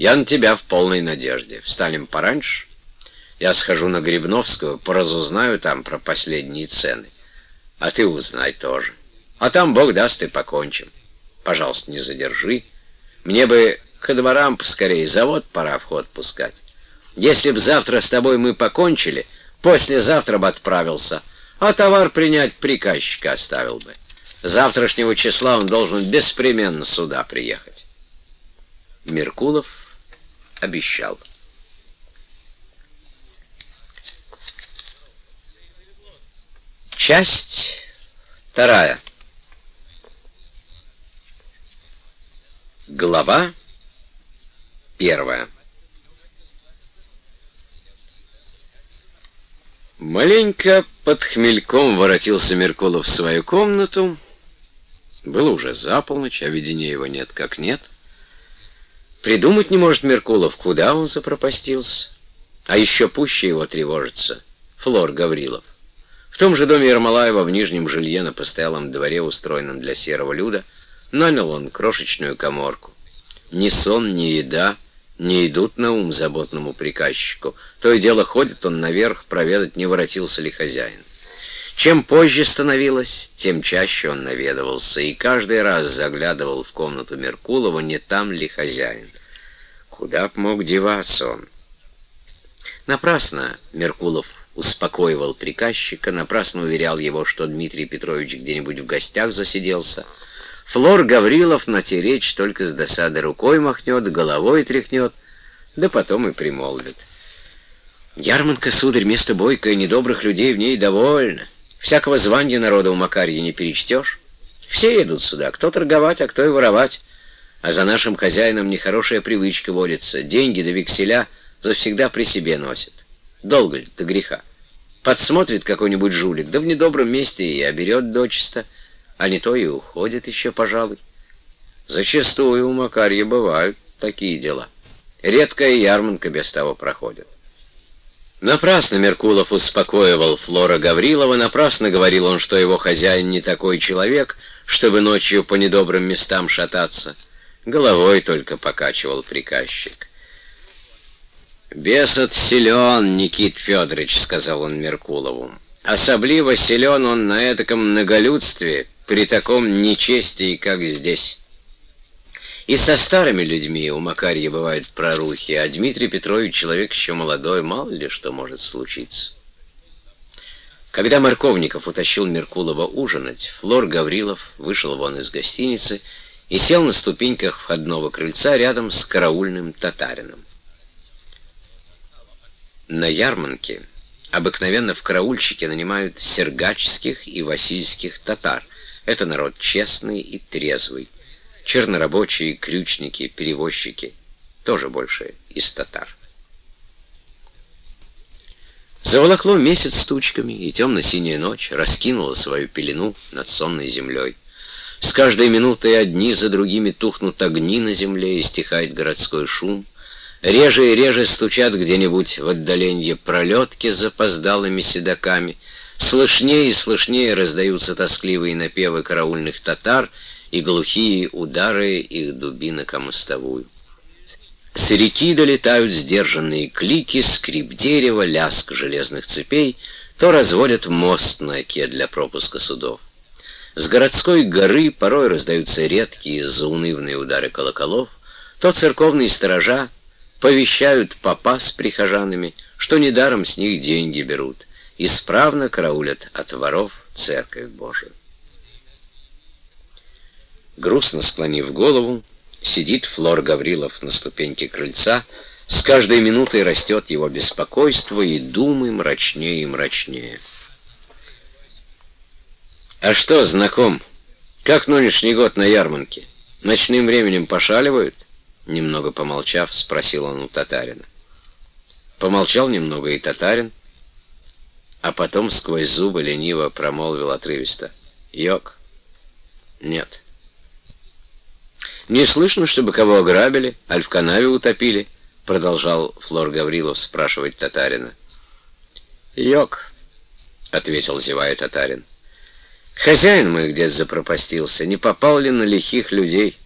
Я на тебя в полной надежде. Встанем пораньше. Я схожу на Грибновского, поразузнаю там про последние цены. А ты узнай тоже. А там, Бог даст, и покончим. Пожалуйста, не задержи. Мне бы ко дворам поскорее завод пора в ход пускать. Если б завтра с тобой мы покончили, послезавтра бы отправился, а товар принять приказчика оставил бы. Завтрашнего числа он должен беспременно сюда приехать. Меркулов обещал. Часть вторая. Глава первая. Маленько под хмельком воротился Меркулов в свою комнату. Было уже за полночь, а видения его нет как нет. Придумать не может Меркулов, куда он запропастился. А еще пуще его тревожится Флор Гаврилов. В том же доме Ермолаева в нижнем жилье на постоялом дворе, устроенном для серого люда, нанял он крошечную коморку. Ни сон, ни еда не идут на ум заботному приказчику. То и дело ходит он наверх проведать, не воротился ли хозяин. Чем позже становилось, тем чаще он наведывался, и каждый раз заглядывал в комнату Меркулова, не там ли хозяин. Куда б мог деваться он? Напрасно Меркулов успокоивал приказчика, напрасно уверял его, что Дмитрий Петрович где-нибудь в гостях засиделся. Флор Гаврилов на те речь только с досады рукой махнет, головой тряхнет, да потом и примолвит. Ярманка, сударь, место бойкое, недобрых людей в ней довольно. Всякого звания народа у Макарья не перечтешь. Все едут сюда, кто торговать, а кто и воровать. А за нашим хозяином нехорошая привычка водится. Деньги до векселя завсегда при себе носит. Долго ли до греха? Подсмотрит какой-нибудь жулик, да в недобром месте и оберет дочисто, а не то и уходит еще, пожалуй. Зачастую у Макарья бывают такие дела. Редкая ярманка без того проходит. Напрасно Меркулов успокоивал Флора Гаврилова, напрасно говорил он, что его хозяин не такой человек, чтобы ночью по недобрым местам шататься. Головой только покачивал приказчик. «Бес от силен, Никит Федорович», — сказал он Меркулову. «Особливо силен он на этаком многолюдстве, при таком нечестии, как здесь». И со старыми людьми у Макарья бывают прорухи, а Дмитрий Петрович человек еще молодой, мало ли что может случиться. Когда Марковников утащил Меркулова ужинать, Флор Гаврилов вышел вон из гостиницы и сел на ступеньках входного крыльца рядом с караульным татарином. На ярмарке обыкновенно в караульщике нанимают сергачских и васильских татар. Это народ честный и трезвый чернорабочие, крючники, перевозчики, тоже больше из татар. Заволокло месяц с тучками, и темно-синяя ночь раскинула свою пелену над сонной землей. С каждой минутой одни за другими тухнут огни на земле, и стихает городской шум. Реже и реже стучат где-нибудь в отдаленье пролетки с запоздалыми седаками. Слышнее и слышнее раздаются тоскливые напевы караульных татар — и глухие удары их дубинок о мостовую. С реки долетают сдержанные клики, скрип дерева, лязг железных цепей, то разводят мост на оке для пропуска судов. С городской горы порой раздаются редкие заунывные удары колоколов, то церковные сторожа повещают папа с прихожанами, что недаром с них деньги берут, исправно караулят от воров церковь Божию. Грустно склонив голову, сидит Флор Гаврилов на ступеньке крыльца, с каждой минутой растет его беспокойство, и думы мрачнее и мрачнее. «А что, знаком, как нынешний год на ярмарке? Ночным временем пошаливают?» Немного помолчав, спросил он у татарина. Помолчал немного и татарин, а потом сквозь зубы лениво промолвил отрывисто. «Йок?» «Нет». «Не слышно, чтобы кого ограбили, аль в канаве утопили?» — продолжал Флор Гаврилов спрашивать татарина. «Йок», — ответил зевая татарин. «Хозяин мой где-то запропастился, не попал ли на лихих людей?